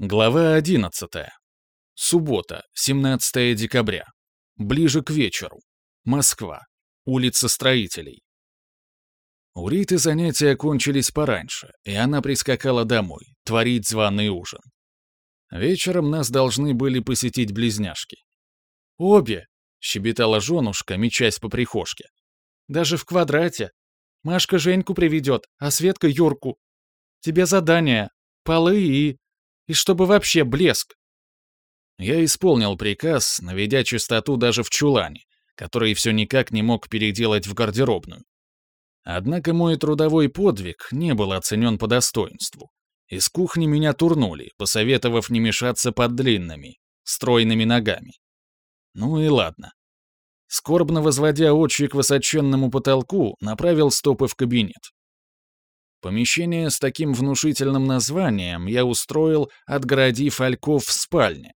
Глава 11. Суббота, 17 декабря. Ближе к вечеру. Москва. Улица Строителей. У Риты занятия кончились пораньше, и она прискакала домой, творить званый ужин. Вечером нас должны были посетить близняшки. «Обе!» — щебетала женушка, мечась по прихожке. «Даже в квадрате. Машка Женьку приведет, а Светка Юрку. Тебе задание — полы и... и чтобы вообще блеск». Я исполнил приказ, наведя чистоту даже в чулане, который все никак не мог переделать в гардеробную. Однако мой трудовой подвиг не был оценен по достоинству. Из кухни меня турнули, посоветовав не мешаться под длинными, стройными ногами. Ну и ладно. Скорбно возводя очи к высоченному потолку, направил стопы в кабинет. Помещение с таким внушительным названием я устроил, отгородив альков в спальне.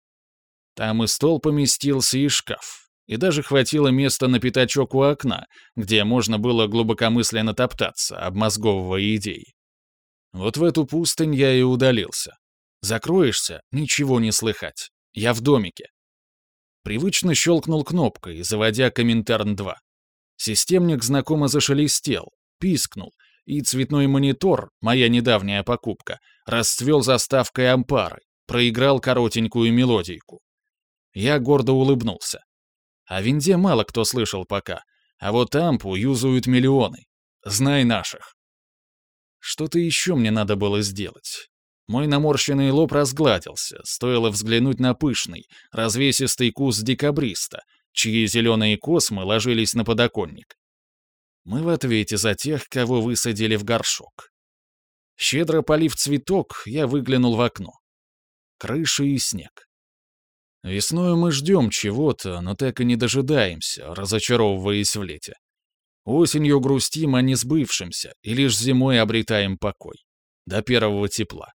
Там и стол поместился, и шкаф и даже хватило места на пятачок у окна, где можно было глубокомысленно топтаться, обмозговывая идеи. Вот в эту пустынь я и удалился. Закроешься — ничего не слыхать. Я в домике. Привычно щелкнул кнопкой, заводя Коминтерн-2. Системник знакомо зашелестел, пискнул, и цветной монитор, моя недавняя покупка, расцвел заставкой ампары, проиграл коротенькую мелодийку. Я гордо улыбнулся. О винде мало кто слышал пока, а вот ампу юзают миллионы. Знай наших. Что-то еще мне надо было сделать. Мой наморщенный лоб разгладился, стоило взглянуть на пышный, развесистый кус декабриста, чьи зеленые космы ложились на подоконник. Мы в ответе за тех, кого высадили в горшок. Щедро полив цветок, я выглянул в окно. Крыша и снег. Весной мы ждем чего-то, но так и не дожидаемся, разочаровываясь в лете. Осенью грустим о несбывшемся, и лишь зимой обретаем покой. До первого тепла.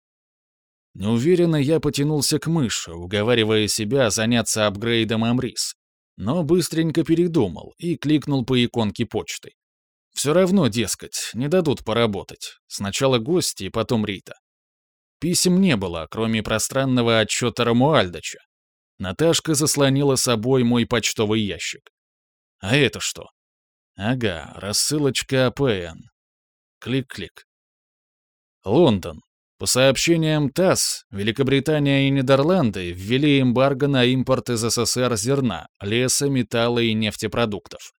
Неуверенно я потянулся к мыши, уговаривая себя заняться апгрейдом Амрис. Но быстренько передумал и кликнул по иконке почты. Все равно, дескать, не дадут поработать. Сначала гости, потом Рита. Писем не было, кроме пространного отчета Рамуальдача, Наташка заслонила собой мой почтовый ящик. А это что? Ага, рассылочка АПН. Клик-клик. Лондон. По сообщениям ТАСС, Великобритания и Нидерланды ввели эмбарго на импорт из СССР зерна, леса, металла и нефтепродуктов.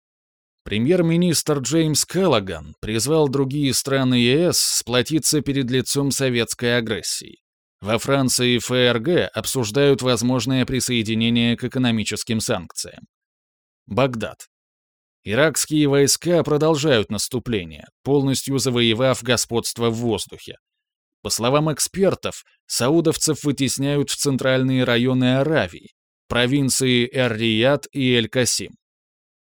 Премьер-министр Джеймс Келлоган призвал другие страны ЕС сплотиться перед лицом советской агрессии. Во Франции и ФРГ обсуждают возможное присоединение к экономическим санкциям. Багдад. Иракские войска продолжают наступление, полностью завоевав господство в воздухе. По словам экспертов, саудовцев вытесняют в центральные районы Аравии, провинции Эр-Рияд и Эль-Касим.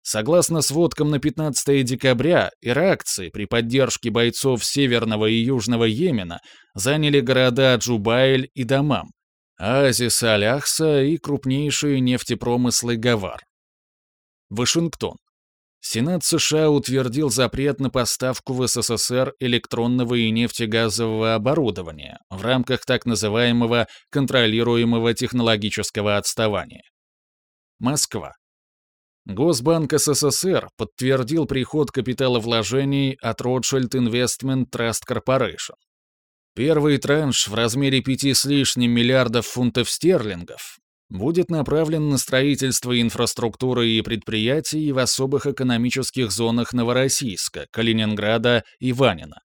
Согласно сводкам на 15 декабря, иракцы при поддержке бойцов Северного и Южного Йемена заняли города Джубайль и Дамам, оазис Аляхса и крупнейшие нефтепромыслы Гавар. Вашингтон. Сенат США утвердил запрет на поставку в СССР электронного и нефтегазового оборудования в рамках так называемого контролируемого технологического отставания. Москва. Госбанк СССР подтвердил приход капиталовложений от Rothschild Investment Trust Corporation. Первый транш в размере пяти с лишним миллиардов фунтов стерлингов будет направлен на строительство инфраструктуры и предприятий в особых экономических зонах Новороссийска, Калининграда и Ванина.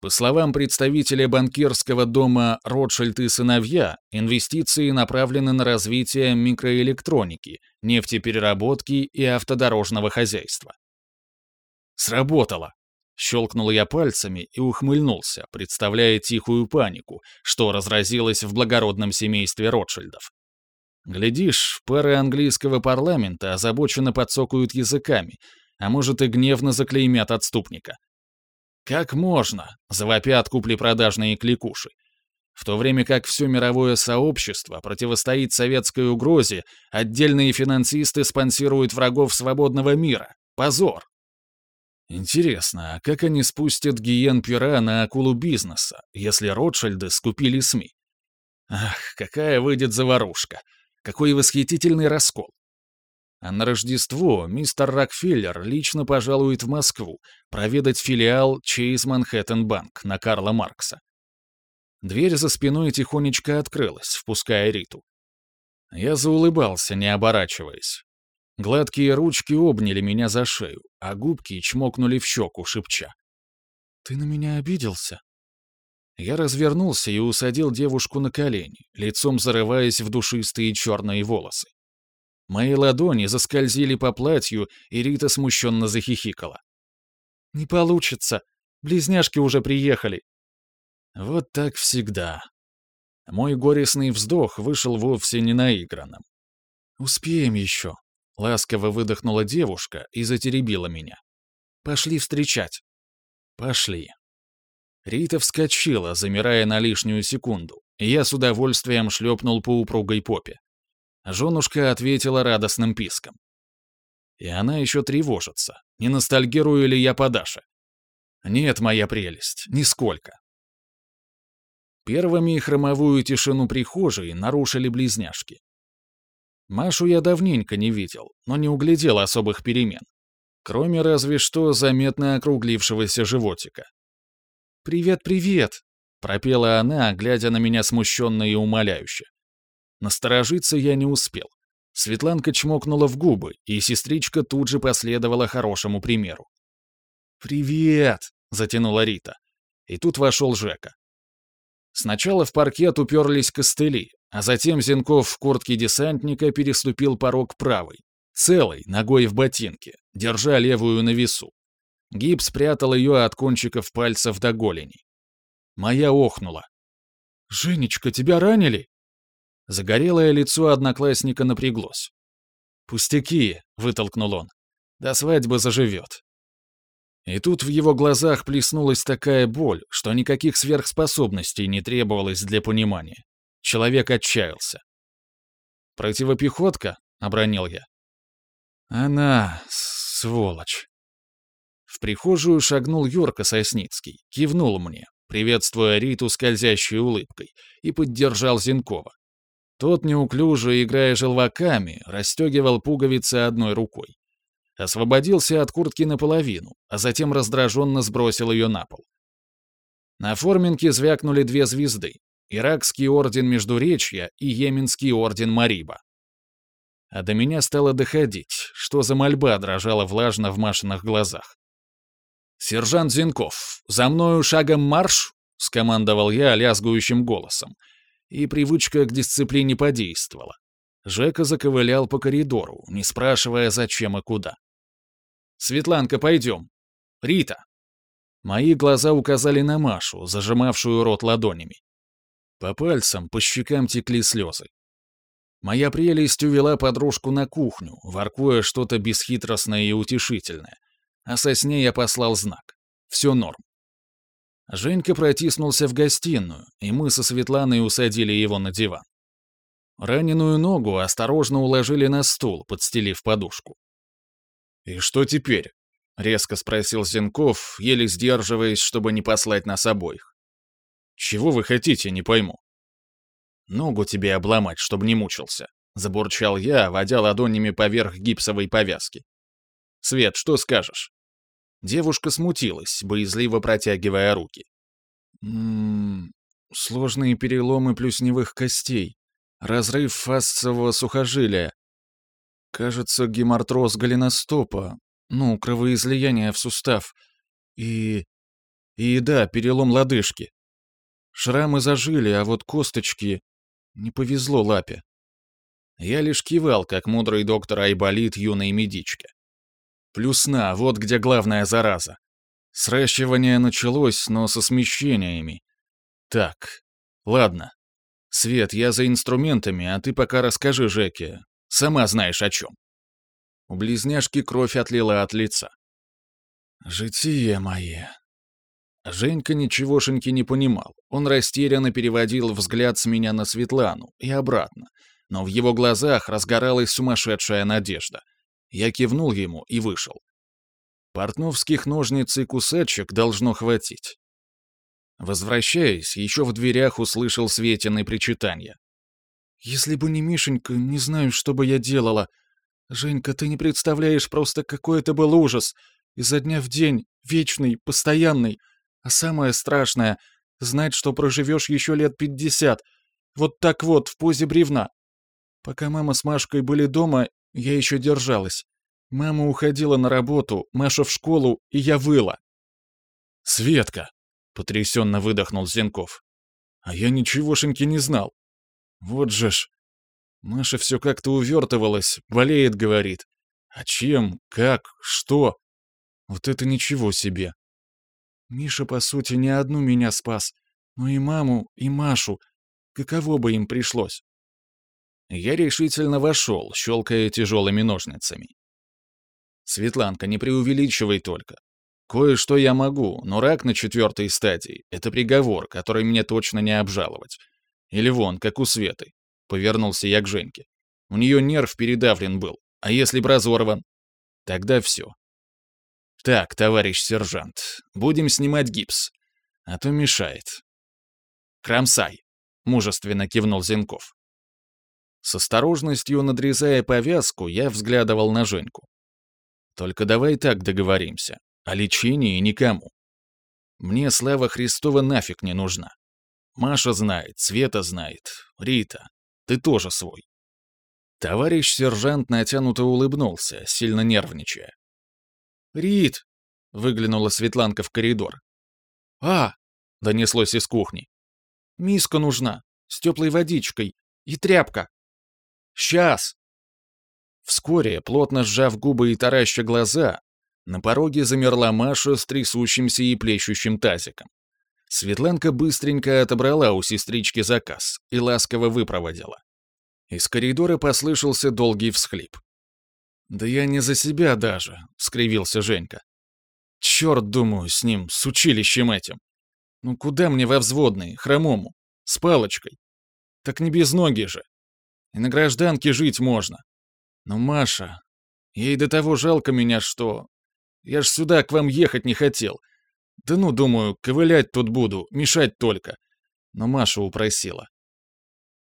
По словам представителя банкирского дома «Ротшильд и сыновья», инвестиции направлены на развитие микроэлектроники, нефтепереработки и автодорожного хозяйства. «Сработало!» — щелкнул я пальцами и ухмыльнулся, представляя тихую панику, что разразилась в благородном семействе Ротшильдов. Глядишь, пары английского парламента озабоченно подсокают языками, а может и гневно заклеймят отступника. Как можно? Завопят купли-продажные кликуши. В то время как все мировое сообщество противостоит советской угрозе, отдельные финансисты спонсируют врагов свободного мира. Позор! Интересно, а как они спустят гиен пера на акулу бизнеса, если Ротшильды скупили СМИ? Ах, какая выйдет заварушка! Какой восхитительный раскол! А на Рождество мистер Рокфеллер лично пожалует в Москву проведать филиал Чейз Манхэттен Банк на Карла Маркса. Дверь за спиной тихонечко открылась, впуская Риту. Я заулыбался, не оборачиваясь. Гладкие ручки обняли меня за шею, а губки чмокнули в щеку, шепча. «Ты на меня обиделся?» Я развернулся и усадил девушку на колени, лицом зарываясь в душистые черные волосы. Мои ладони заскользили по платью, и Рита смущенно захихикала. «Не получится. Близняшки уже приехали». Вот так всегда. Мой горестный вздох вышел вовсе не наигранным. «Успеем еще», — ласково выдохнула девушка и затеребила меня. «Пошли встречать». «Пошли». Рита вскочила, замирая на лишнюю секунду, и я с удовольствием шлепнул по упругой попе. Женушка ответила радостным писком. И она еще тревожится, не ностальгирую ли я по Даше. Нет, моя прелесть, нисколько. Первыми хромовую тишину прихожей нарушили близняшки. Машу я давненько не видел, но не углядел особых перемен. Кроме разве что заметно округлившегося животика. «Привет, привет!» — пропела она, глядя на меня смущенно и умоляюще. Насторожиться я не успел. Светланка чмокнула в губы, и сестричка тут же последовала хорошему примеру. «Привет!» — затянула Рита. И тут вошел Жека. Сначала в паркет уперлись костыли, а затем Зенков в куртке десантника переступил порог правой, целой, ногой в ботинке, держа левую на весу. Гипс спрятал ее от кончиков пальцев до голени. Моя охнула. «Женечка, тебя ранили?» Загорелое лицо одноклассника напряглось. «Пустяки», — вытолкнул он. «До свадьбы заживет». И тут в его глазах плеснулась такая боль, что никаких сверхспособностей не требовалось для понимания. Человек отчаялся. «Противопехотка?» — обронил я. «Она... сволочь». В прихожую шагнул Юрка Сосницкий, кивнул мне, приветствуя Риту скользящей улыбкой, и поддержал Зинкова. Тот, неуклюже играя желваками, расстегивал пуговицы одной рукой. Освободился от куртки наполовину, а затем раздраженно сбросил ее на пол. На форминке звякнули две звезды — Иракский орден Междуречья и Йеменский орден Мариба. А до меня стало доходить, что за мольба дрожала влажно в Машиных глазах. «Сержант Зинков, за мною шагом марш!» — скомандовал я лязгующим голосом, и привычка к дисциплине подействовала. Жека заковылял по коридору, не спрашивая, зачем и куда. «Светланка, пойдем!» «Рита!» Мои глаза указали на Машу, зажимавшую рот ладонями. По пальцам, по щекам текли слезы. Моя прелесть увела подружку на кухню, воркуя что-то бесхитростное и утешительное. А со сне я послал знак. Все норм. Женька протиснулся в гостиную, и мы со Светланой усадили его на диван. Раненую ногу осторожно уложили на стул, подстелив подушку. «И что теперь?» — резко спросил Зенков, еле сдерживаясь, чтобы не послать нас обоих. «Чего вы хотите, не пойму». «Ногу тебе обломать, чтобы не мучился», — забурчал я, водя ладонями поверх гипсовой повязки. «Свет, что скажешь?» Девушка смутилась, боязливо протягивая руки. «Ммм... Сложные переломы плюсневых костей. Разрыв фасцевого сухожилия. Кажется, гемартроз голеностопа. Ну, кровоизлияние в сустав. И... И да, перелом лодыжки. Шрамы зажили, а вот косточки... Не повезло лапе. Я лишь кивал, как мудрый доктор Айболит юной медичке. Плюсна, вот где главная зараза. Сращивание началось, но со смещениями. Так, ладно. Свет, я за инструментами, а ты пока расскажи Жеке. Сама знаешь о чем. У близняшки кровь отлила от лица. «Житие мое». Женька ничегошеньки не понимал. Он растерянно переводил взгляд с меня на Светлану и обратно, но в его глазах разгоралась сумасшедшая надежда — я кивнул ему и вышел. Портновских ножниц и кусачек должно хватить. Возвращаясь, еще в дверях услышал Светины причитания. «Если бы не Мишенька, не знаю, что бы я делала. Женька, ты не представляешь просто, какой это был ужас. Изо дня в день, вечный, постоянный. А самое страшное — знать, что проживешь еще лет пятьдесят. Вот так вот, в позе бревна. Пока мама с Машкой были дома, я еще держалась. Мама уходила на работу, Маша в школу, и я выла. «Светка!» — потрясенно выдохнул Зенков. «А я ничегошеньки не знал. Вот же ж. Маша все как-то увертывалась, болеет, говорит. А чем, как, что? Вот это ничего себе. Миша, по сути, не одну меня спас, но и маму, и Машу. Каково бы им пришлось? Я решительно вошел, щелкая тяжелыми ножницами. Светланка, не преувеличивай только. Кое-что я могу, но рак на четвертой стадии — это приговор, который мне точно не обжаловать. Или вон, как у Светы. Повернулся я к Женьке. У нее нерв передавлен был, а если б разорван? Тогда все. Так, товарищ сержант, будем снимать гипс. А то мешает. Кромсай, мужественно кивнул Зенков. С осторожностью надрезая повязку, я взглядывал на Женьку. Только давай так договоримся. О лечении никому. Мне слава Христова нафиг не нужна. Маша знает, Света знает, Рита. Ты тоже свой. Товарищ сержант натянуто улыбнулся, сильно нервничая. «Рит!» — выглянула Светланка в коридор. «А!» — донеслось из кухни. «Миска нужна, с теплой водичкой и тряпка». «Сейчас!» Вскоре, плотно сжав губы и тараща глаза, на пороге замерла Маша с трясущимся и плещущим тазиком. Светланка быстренько отобрала у сестрички заказ и ласково выпроводила. Из коридора послышался долгий всхлип. «Да я не за себя даже», — скривился Женька. «Черт, думаю, с ним, с училищем этим. Ну куда мне во взводные, хромому, с палочкой? Так не без ноги же. И на гражданке жить можно. Но Маша... Ей до того жалко меня, что... Я ж сюда к вам ехать не хотел. Да ну, думаю, ковылять тут буду, мешать только. Но Маша упросила.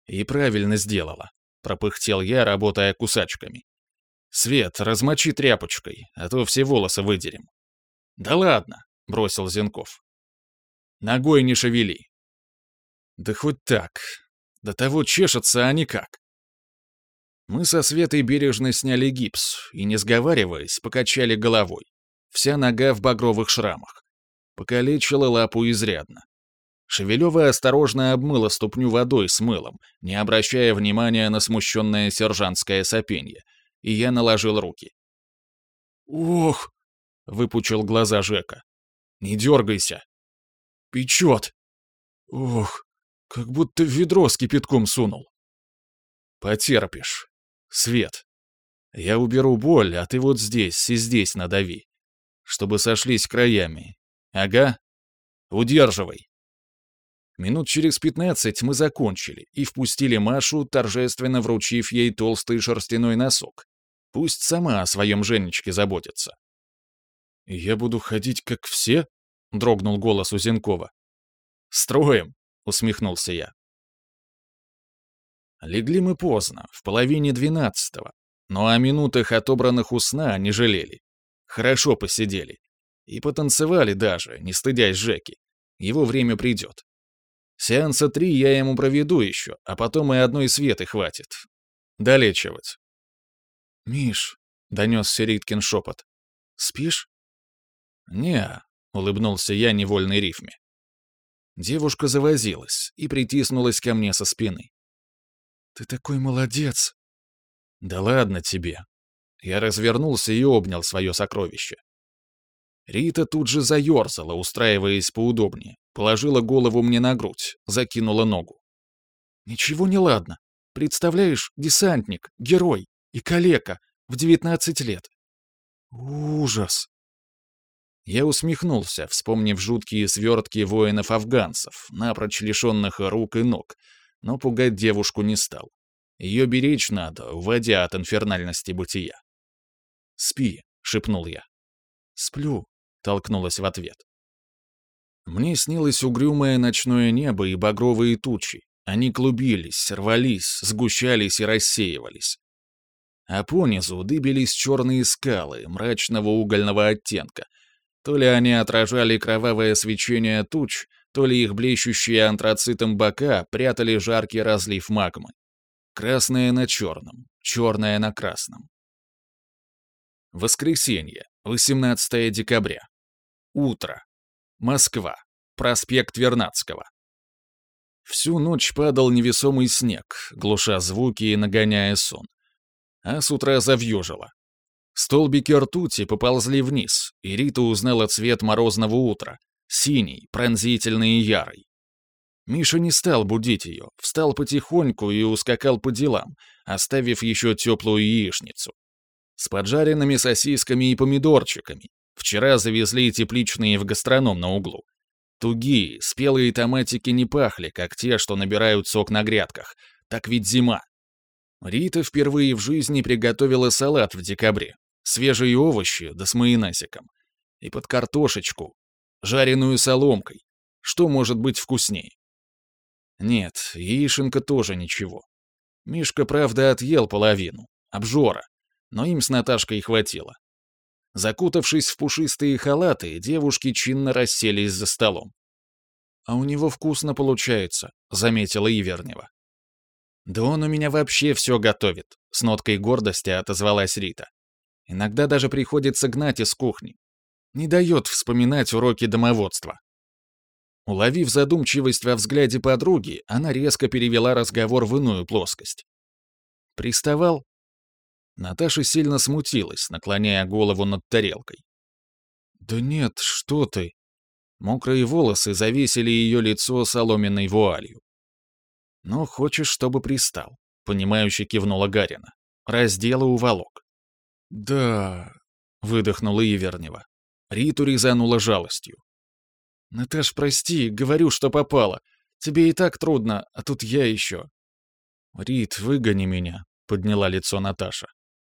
И правильно сделала, пропыхтел я, работая кусачками. Свет, размочи тряпочкой, а то все волосы выдерем. Да ладно, бросил Зенков. Ногой не шевели. Да хоть так. До того чешется, а никак. Мы со Светой бережно сняли гипс и, не сговариваясь, покачали головой. Вся нога в багровых шрамах. Покалечила лапу изрядно. Шевелева осторожно обмыла ступню водой с мылом, не обращая внимания на смущенное сержантское сопенье, и я наложил руки. «Ох!» — выпучил глаза Жека. «Не дергайся!» «Печет!» «Ох, как будто в ведро с кипятком сунул!» «Потерпишь!» Свет. Я уберу боль, а ты вот здесь и здесь надави. Чтобы сошлись краями. Ага. Удерживай. Минут через пятнадцать мы закончили и впустили Машу, торжественно вручив ей толстый шерстяной носок. Пусть сама о своем Женечке заботится. «Я буду ходить, как все?» — дрогнул голос у Зенкова. «Строим!» — усмехнулся я. Легли мы поздно, в половине двенадцатого, но о минутах отобранных у сна не жалели. Хорошо посидели. И потанцевали даже, не стыдясь Жеки. Его время придет. Сеанса три я ему проведу еще, а потом и одной светы хватит. Долечивать. «Миш», — донесся Риткин шепот, — «спишь?» «Не», — улыбнулся я невольной рифме. Девушка завозилась и притиснулась ко мне со спины. «Ты такой молодец!» «Да ладно тебе!» Я развернулся и обнял свое сокровище. Рита тут же заерзала, устраиваясь поудобнее, положила голову мне на грудь, закинула ногу. «Ничего не ладно. Представляешь, десантник, герой и калека в девятнадцать лет. Ужас!» Я усмехнулся, вспомнив жуткие свертки воинов-афганцев, напрочь лишенных рук и ног, но пугать девушку не стал. Ее беречь надо, уводя от инфернальности бытия. «Спи», — шепнул я. «Сплю», — толкнулась в ответ. Мне снилось угрюмое ночное небо и багровые тучи. Они клубились, рвались, сгущались и рассеивались. А понизу дыбились черные скалы мрачного угольного оттенка. То ли они отражали кровавое свечение туч, то ли их блещущие антрацитом бока прятали жаркий разлив магмы. Красное на черном, черное на красном. Воскресенье, 18 декабря. Утро. Москва. Проспект Вернадского. Всю ночь падал невесомый снег, глуша звуки и нагоняя сон. А с утра завьюжило. Столбики ртути поползли вниз, и Рита узнала цвет морозного утра. Синий, пронзительный и ярый. Миша не стал будить ее, встал потихоньку и ускакал по делам, оставив еще теплую яичницу. С поджаренными сосисками и помидорчиками. Вчера завезли тепличные в гастроном на углу. Тугие, спелые томатики не пахли, как те, что набирают сок на грядках. Так ведь зима. Рита впервые в жизни приготовила салат в декабре. Свежие овощи, да с майонезиком. И под картошечку. Жареную соломкой. Что может быть вкуснее? Нет, яишенка тоже ничего. Мишка, правда, отъел половину. Обжора. Но им с Наташкой хватило. Закутавшись в пушистые халаты, девушки чинно расселись за столом. «А у него вкусно получается», — заметила Ивернева. «Да он у меня вообще все готовит», — с ноткой гордости отозвалась Рита. «Иногда даже приходится гнать из кухни. Не дает вспоминать уроки домоводства». Уловив задумчивость во взгляде подруги, она резко перевела разговор в иную плоскость. «Приставал?» Наташа сильно смутилась, наклоняя голову над тарелкой. «Да нет, что ты!» Мокрые волосы завесили ее лицо соломенной вуалью. «Ну, хочешь, чтобы пристал?» — понимающе кивнула Гарина. «Раздела уволок». «Да...» — выдохнула Ивернева. Риту резанула жалостью. «Наташ, прости, говорю, что попало. Тебе и так трудно, а тут я еще». «Рит, выгони меня», — подняла лицо Наташа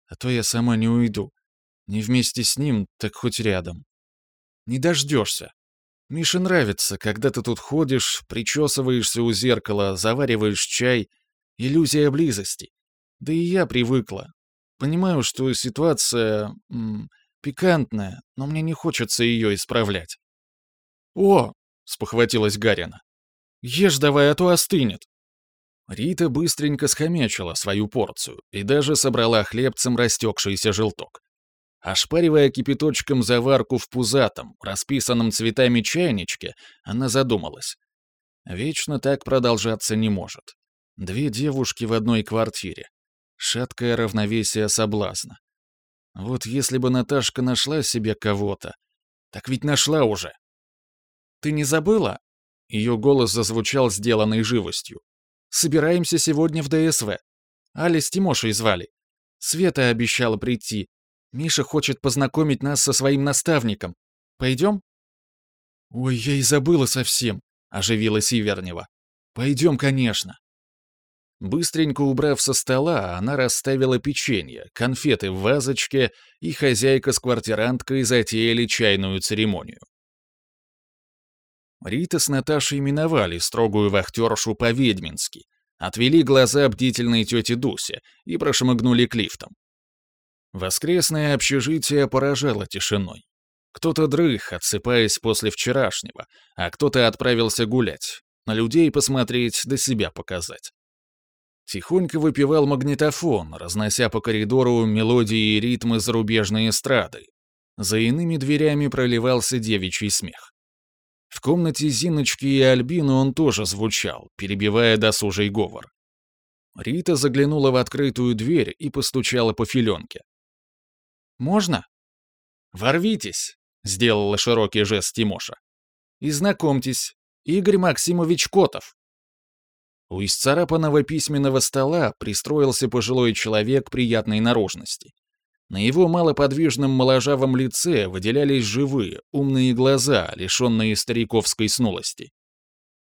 а то я сама не уйду. Не вместе с ним, так хоть рядом. Не дождешься. Мише нравится, когда ты тут ходишь, причесываешься у зеркала, завариваешь чай. Иллюзия близости. Да и я привыкла. Понимаю, что ситуация... М, пикантная, но мне не хочется ее исправлять. «О!» — спохватилась Гарина. «Ешь давай, а то остынет». Рита быстренько схомячила свою порцию и даже собрала хлебцем растекшийся желток. Ошпаривая кипяточком заварку в пузатом, расписанном цветами чайничке, она задумалась. Вечно так продолжаться не может. Две девушки в одной квартире. Шаткое равновесие соблазна. Вот если бы Наташка нашла себе кого-то. Так ведь нашла уже. «Ты не забыла?» Ее голос зазвучал сделанной живостью. Собираемся сегодня в ДСВ. Али с Тимошей звали. Света обещала прийти. Миша хочет познакомить нас со своим наставником. Пойдем?» «Ой, я и забыла совсем», — оживилась Ивернева. «Пойдем, конечно». Быстренько убрав со стола, она расставила печенье, конфеты в вазочке, и хозяйка с квартиранткой затеяли чайную церемонию. Рита с Наташей миновали строгую вахтершу по-ведьмински, отвели глаза бдительной тете Дусе и прошмыгнули к лифтам. Воскресное общежитие поражало тишиной. Кто-то дрых, отсыпаясь после вчерашнего, а кто-то отправился гулять, на людей посмотреть, до себя показать. Тихонько выпивал магнитофон, разнося по коридору мелодии и ритмы зарубежной эстрады. За иными дверями проливался девичий смех. В комнате Зиночки и Альбины он тоже звучал, перебивая досужий говор. Рита заглянула в открытую дверь и постучала по филенке. «Можно?» «Ворвитесь!» — сделала широкий жест Тимоша. «И знакомьтесь, Игорь Максимович Котов». У исцарапанного письменного стола пристроился пожилой человек приятной наружности. На его малоподвижном моложавом лице выделялись живые, умные глаза, лишенные стариковской снулости.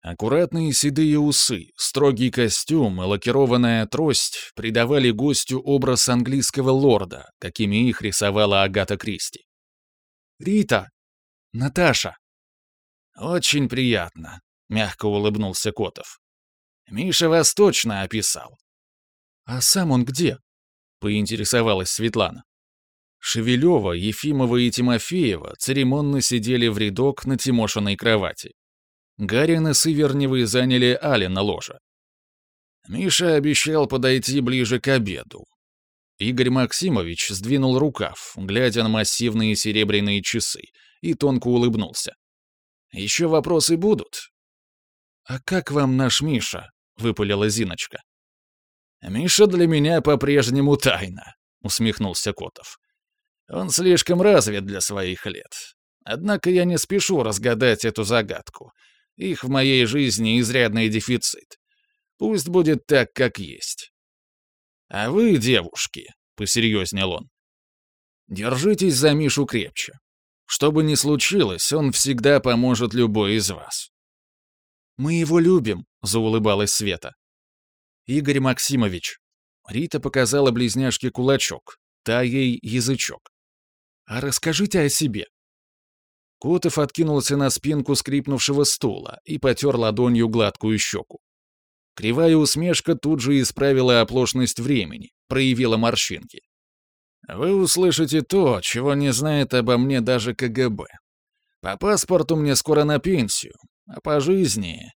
Аккуратные седые усы, строгий костюм и лакированная трость придавали гостю образ английского лорда, какими их рисовала Агата Кристи. «Рита! Наташа!» «Очень приятно», — мягко улыбнулся Котов. «Миша вас точно описал». «А сам он где?» — поинтересовалась Светлана. Шевелева, Ефимова и Тимофеева церемонно сидели в рядок на Тимошиной кровати. Гарин и Сыверневы заняли Алина ложа. Миша обещал подойти ближе к обеду. Игорь Максимович сдвинул рукав, глядя на массивные серебряные часы, и тонко улыбнулся. «Еще вопросы будут?» «А как вам наш Миша?» — выпалила Зиночка. «Миша для меня по-прежнему тайна», — усмехнулся Котов. «Он слишком развит для своих лет. Однако я не спешу разгадать эту загадку. Их в моей жизни изрядный дефицит. Пусть будет так, как есть. А вы, девушки, — посерьезнел он, — держитесь за Мишу крепче. Что бы ни случилось, он всегда поможет любой из вас. «Мы его любим», — заулыбалась Света. «Игорь Максимович». Рита показала близняшке кулачок, та ей язычок. «А расскажите о себе». Котов откинулся на спинку скрипнувшего стула и потер ладонью гладкую щеку. Кривая усмешка тут же исправила оплошность времени, проявила морщинки. «Вы услышите то, чего не знает обо мне даже КГБ. По паспорту мне скоро на пенсию, а по жизни...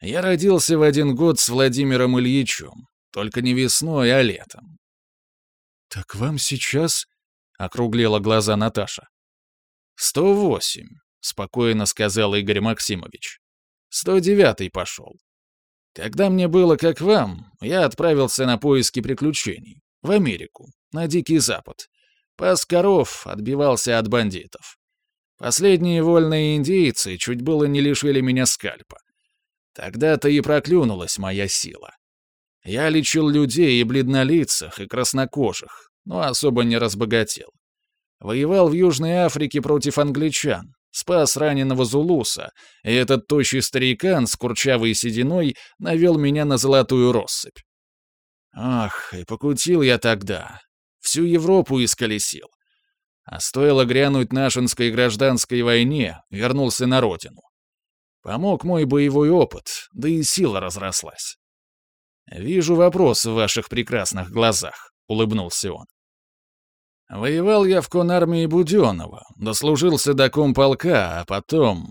Я родился в один год с Владимиром Ильичем, только не весной, а летом». «Так вам сейчас...» — округлила глаза Наташа. «Сто восемь», — спокойно сказал Игорь Максимович. «Сто девятый пошел. Когда мне было как вам, я отправился на поиски приключений. В Америку, на Дикий Запад. Пас коров, отбивался от бандитов. Последние вольные индейцы чуть было не лишили меня скальпа. Тогда-то и проклюнулась моя сила. Я лечил людей и бледнолицах, и краснокожих, но особо не разбогател. Воевал в Южной Африке против англичан, спас раненого Зулуса, и этот тощий старикан с курчавой сединой навел меня на золотую россыпь. Ах, и покутил я тогда. Всю Европу исколесил. А стоило грянуть нашинской гражданской войне, вернулся на родину. Помог мой боевой опыт, да и сила разрослась. «Вижу вопрос в ваших прекрасных глазах», — улыбнулся он. Воевал я в конармии Буденова, дослужился до комполка, а потом...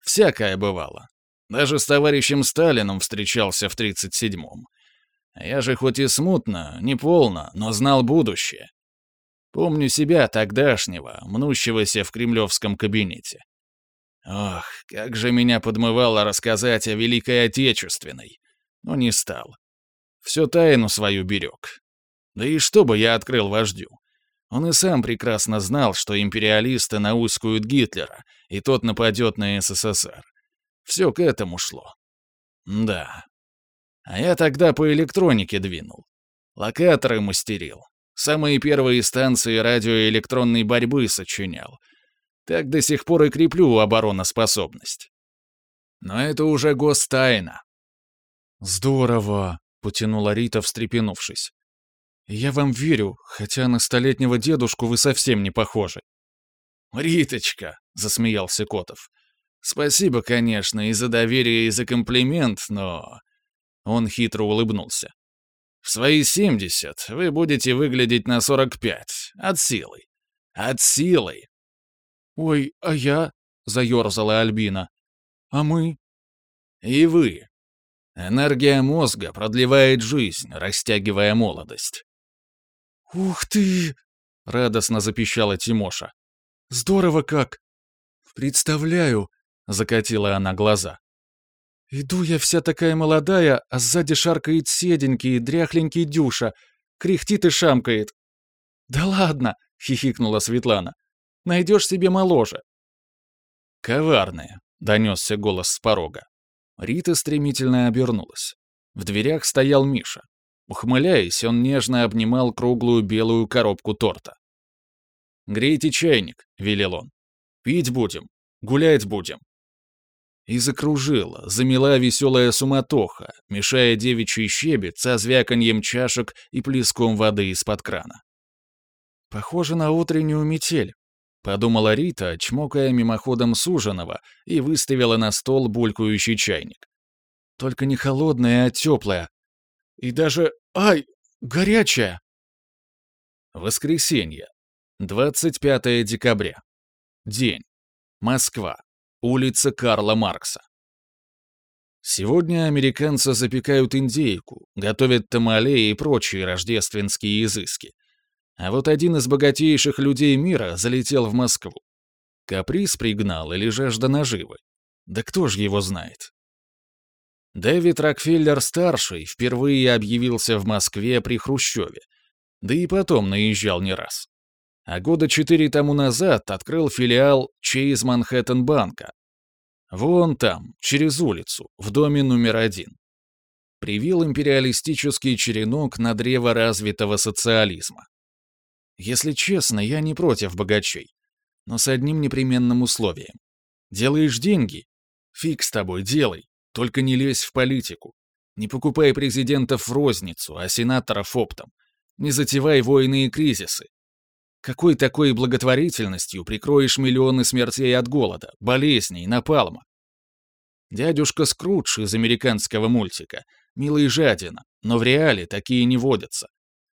Всякое бывало. Даже с товарищем Сталином встречался в 37-м. Я же хоть и смутно, не полно, но знал будущее. Помню себя тогдашнего, мнущегося в кремлевском кабинете. Ох, как же меня подмывало рассказать о Великой Отечественной. Но не стал. Всю тайну свою берег. Да и что бы я открыл вождю? Он и сам прекрасно знал, что империалисты науськают Гитлера, и тот нападет на СССР. Все к этому шло. Да. А я тогда по электронике двинул. Локаторы мастерил. Самые первые станции радиоэлектронной борьбы сочинял. Так до сих пор и креплю обороноспособность. Но это уже гостайна. «Здорово!» — потянула Рита, встрепенувшись. «Я вам верю, хотя на столетнего дедушку вы совсем не похожи». «Риточка», — засмеялся Котов. «Спасибо, конечно, и за доверие, и за комплимент, но...» Он хитро улыбнулся. «В свои семьдесят вы будете выглядеть на сорок пять. От силы. От силы!» «Ой, а я?» — заерзала Альбина. «А мы?» «И вы. Энергия мозга продлевает жизнь, растягивая молодость. «Ух ты!» — радостно запищала Тимоша. «Здорово как!» «Представляю!» — закатила она глаза. «Иду я вся такая молодая, а сзади шаркает седенький, дряхленький Дюша, кряхтит и шамкает». «Да ладно!» — хихикнула Светлана. «Найдешь себе моложе». «Коварная!» — донесся голос с порога. Рита стремительно обернулась. В дверях стоял Миша. Ухмыляясь, он нежно обнимал круглую белую коробку торта. «Грейте чайник», — велел он. «Пить будем, гулять будем». И закружила, замела веселая суматоха, мешая девичий щебет со звяканьем чашек и плеском воды из-под крана. «Похоже на утреннюю метель», — подумала Рита, чмокая мимоходом суженого, и выставила на стол булькающий чайник. «Только не холодная, а теплая. И даже... Ай! Горячая!» Воскресенье. 25 декабря. День. Москва. Улица Карла Маркса. Сегодня американцы запекают индейку, готовят тамале и прочие рождественские изыски. А вот один из богатейших людей мира залетел в Москву. Каприз пригнал или жажда наживы? Да кто ж его знает? Дэвид Рокфеллер-старший впервые объявился в Москве при Хрущеве, да и потом наезжал не раз. А года четыре тому назад открыл филиал Чейз Манхэттен Банка, Вон там, через улицу, в доме номер один. Привил империалистический черенок на древо развитого социализма. Если честно, я не против богачей, но с одним непременным условием. Делаешь деньги? Фиг с тобой, делай, только не лезь в политику. Не покупай президентов в розницу, а сенаторов оптом. Не затевай войны и кризисы. Какой такой благотворительностью прикроешь миллионы смертей от голода, болезней, напалма? Дядюшка Скрудж из американского мультика. Милый жадина, но в реале такие не водятся.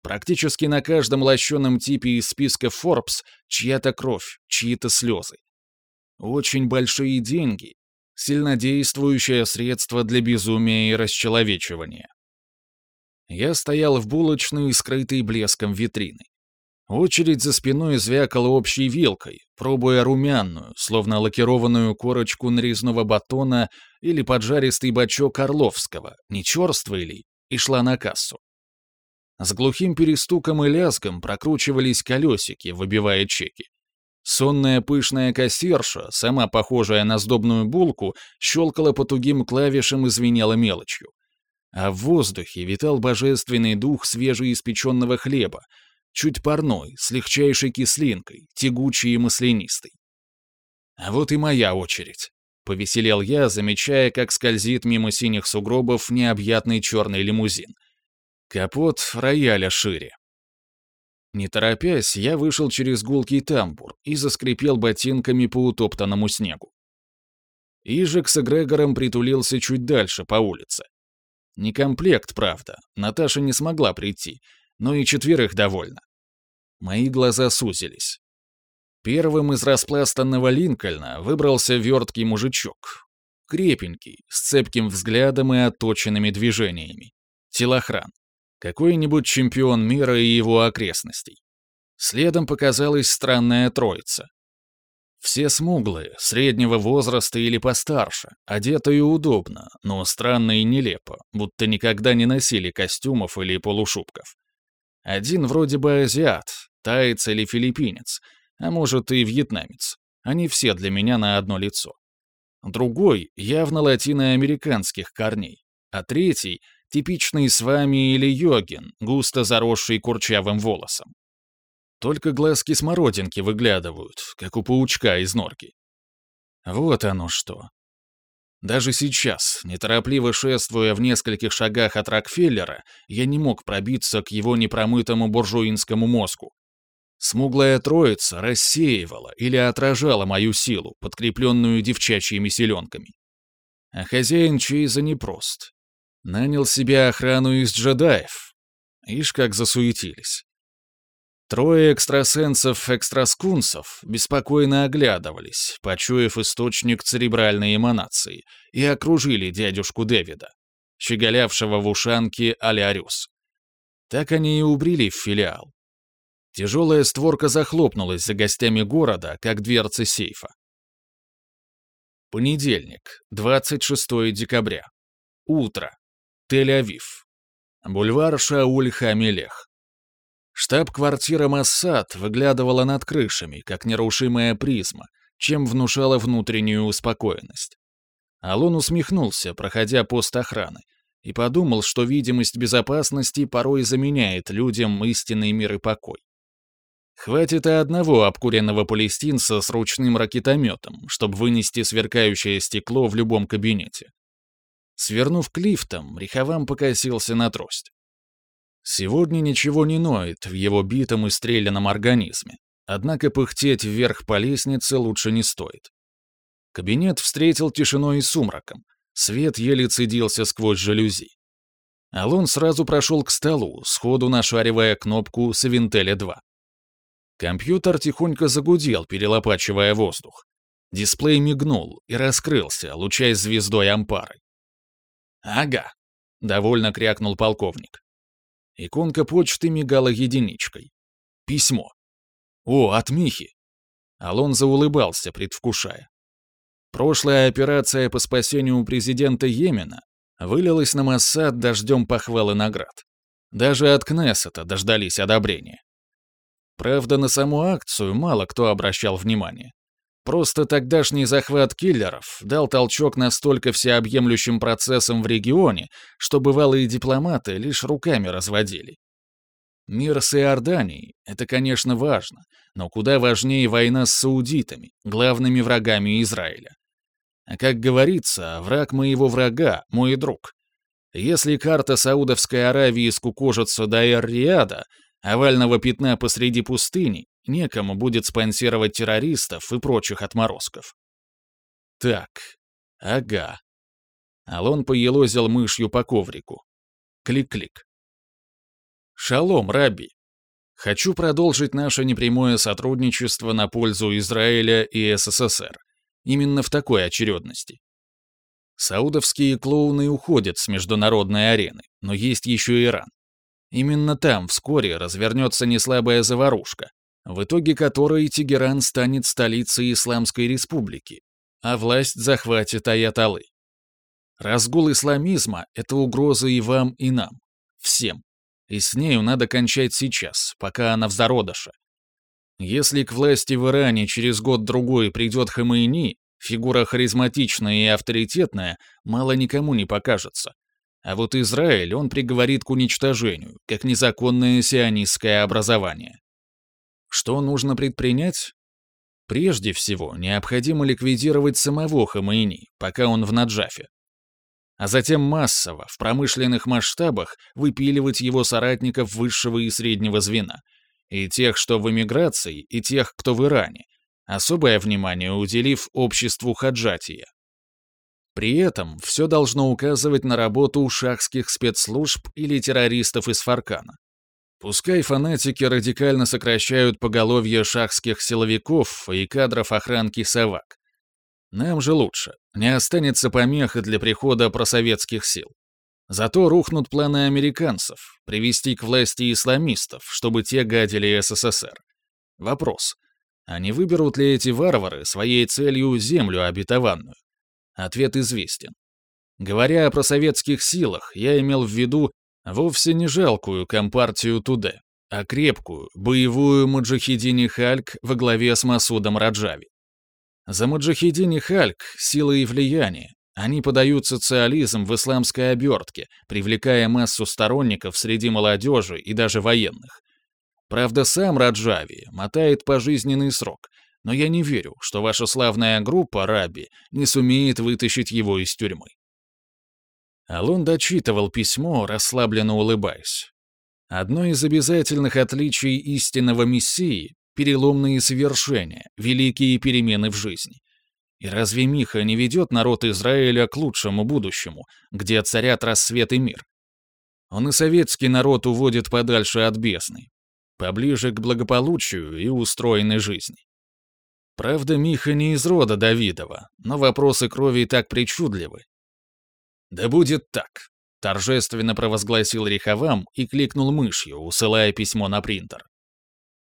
Практически на каждом лощеном типе из списка Forbes чья-то кровь, чьи-то слезы. Очень большие деньги. Сильнодействующее средство для безумия и расчеловечивания. Я стоял в булочной, скрытой блеском витрины. Очередь за спиной звякала общей вилкой, пробуя румяную, словно лакированную корочку нарезного батона или поджаристый бачок Орловского, не черства ли, и шла на кассу. С глухим перестуком и лязгом прокручивались колесики, выбивая чеки. Сонная пышная кассирша, сама похожая на сдобную булку, щелкала по тугим клавишам и звенела мелочью. А в воздухе витал божественный дух свежеиспеченного хлеба, чуть парной, с легчайшей кислинкой, тягучей и маслянистой. А вот и моя очередь. Повеселел я, замечая, как скользит мимо синих сугробов необъятный черный лимузин. Капот рояля шире. Не торопясь, я вышел через гулкий тамбур и заскрипел ботинками по утоптанному снегу. Ижик с эгрегором притулился чуть дальше по улице. Не комплект, правда, Наташа не смогла прийти, но и четверых довольно. Мои глаза сузились. Первым из распластанного Линкольна выбрался верткий мужичок. Крепенький, с цепким взглядом и отточенными движениями. Телохран. Какой-нибудь чемпион мира и его окрестностей. Следом показалась странная троица. Все смуглые, среднего возраста или постарше, одетые удобно, но странно и нелепо, будто никогда не носили костюмов или полушубков. Один вроде бы азиат, таец или филиппинец, а может и вьетнамец. Они все для меня на одно лицо. Другой явно латиноамериканских корней, а третий — типичный с вами или йогин, густо заросший курчавым волосом. Только глазки смородинки выглядывают, как у паучка из норки. Вот оно что. Даже сейчас, неторопливо шествуя в нескольких шагах от Рокфеллера, я не мог пробиться к его непромытому буржуинскому мозгу. Смуглая троица рассеивала или отражала мою силу, подкрепленную девчачьими селенками. А хозяин Чейза непрост. Нанял себе охрану из джедаев. Ишь, как засуетились. Трое экстрасенсов-экстраскунсов беспокойно оглядывались, почуяв источник церебральной эманации, и окружили дядюшку Дэвида, щеголявшего в ушанке à la russe. Так они и убрели в филиал. Тяжелая створка захлопнулась за гостями города, как дверцы сейфа. Понедельник, 26 декабря. Утро. Тель-Авив. Бульвар Шауль-Хамелех. Штаб-квартира Моссад выглядывала над крышами, как нерушимая призма, чем внушала внутреннюю успокоенность. Алон усмехнулся, проходя пост охраны, и подумал, что видимость безопасности порой заменяет людям истинный мир и покой. Хватит и одного обкуренного палестинца с ручным ракетометом, чтобы вынести сверкающее стекло в любом кабинете. Свернув к лифтам, Риховам покосился на трость. Сегодня ничего не ноет в его битом и стрелянном организме, однако пыхтеть вверх по лестнице лучше не стоит. Кабинет встретил тишиной и сумраком, свет еле цедился сквозь жалюзи. Алон сразу прошел к столу, сходу нашаривая кнопку Савинтеля 2. Компьютер тихонько загудел, перелопачивая воздух. Дисплей мигнул и раскрылся, лучаясь звездой ампары. «Ага», — довольно крякнул полковник. Иконка почты мигала единичкой. Письмо. «О, от Михи!» Алонзо улыбался, предвкушая. Прошлая операция по спасению президента Йемена вылилась на Моссад дождем похвал и наград. Даже от Кнессета дождались одобрения. Правда, на саму акцию мало кто обращал внимание. Просто тогдашний захват киллеров дал толчок настолько всеобъемлющим процессам в регионе, что бывалые дипломаты лишь руками разводили. Мир с Иорданией — это, конечно, важно, но куда важнее война с саудитами, главными врагами Израиля. А как говорится, враг моего врага — мой друг. Если карта Саудовской Аравии скукожится до Эр-Риада, овального пятна посреди пустыни, некому будет спонсировать террористов и прочих отморозков. Так, ага. Алон поелозил мышью по коврику. Клик-клик. Шалом, Раби. Хочу продолжить наше непрямое сотрудничество на пользу Израиля и СССР. Именно в такой очередности. Саудовские клоуны уходят с международной арены, но есть еще Иран. Именно там вскоре развернется неслабая заварушка, в итоге которой Тегеран станет столицей Исламской Республики, а власть захватит Аяталы. Разгул исламизма — это угроза и вам, и нам. Всем. И с нею надо кончать сейчас, пока она в зародыше. Если к власти в Иране через год-другой придет Хамейни, фигура харизматичная и авторитетная, мало никому не покажется. А вот Израиль он приговорит к уничтожению, как незаконное сионистское образование. Что нужно предпринять? Прежде всего, необходимо ликвидировать самого Хамейни, пока он в Наджафе. А затем массово, в промышленных масштабах, выпиливать его соратников высшего и среднего звена — и тех, что в эмиграции, и тех, кто в Иране, особое внимание уделив обществу хаджатия. При этом все должно указывать на работу шахских спецслужб или террористов из Фаркана. Пускай фанатики радикально сокращают поголовье шахских силовиков и кадров охранки «Совак». Нам же лучше, не останется помеха для прихода просоветских сил. Зато рухнут планы американцев привести к власти исламистов, чтобы те гадили СССР. Вопрос. А не выберут ли эти варвары своей целью землю обетованную? Ответ известен. Говоря о просоветских силах, я имел в виду вовсе не жалкую компартию Туде, а крепкую, боевую Маджахидини Хальк во главе с Масудом Раджави. За Маджахидини Хальк сила и влияние, они подают социализм в исламской обертке, привлекая массу сторонников среди молодежи и даже военных. Правда, сам Раджави мотает пожизненный срок, но я не верю, что ваша славная группа, Раби, не сумеет вытащить его из тюрьмы. Алон дочитывал письмо, расслабленно улыбаясь. Одно из обязательных отличий истинного Мессии — переломные совершения, великие перемены в жизни. И разве Миха не ведет народ Израиля к лучшему будущему, где царят рассвет и мир? Он и советский народ уводит подальше от бесны, поближе к благополучию и устроенной жизни. Правда, Миха не из рода Давидова, но вопросы крови так причудливы. «Да будет так», — торжественно провозгласил Риховам и кликнул мышью, усылая письмо на принтер.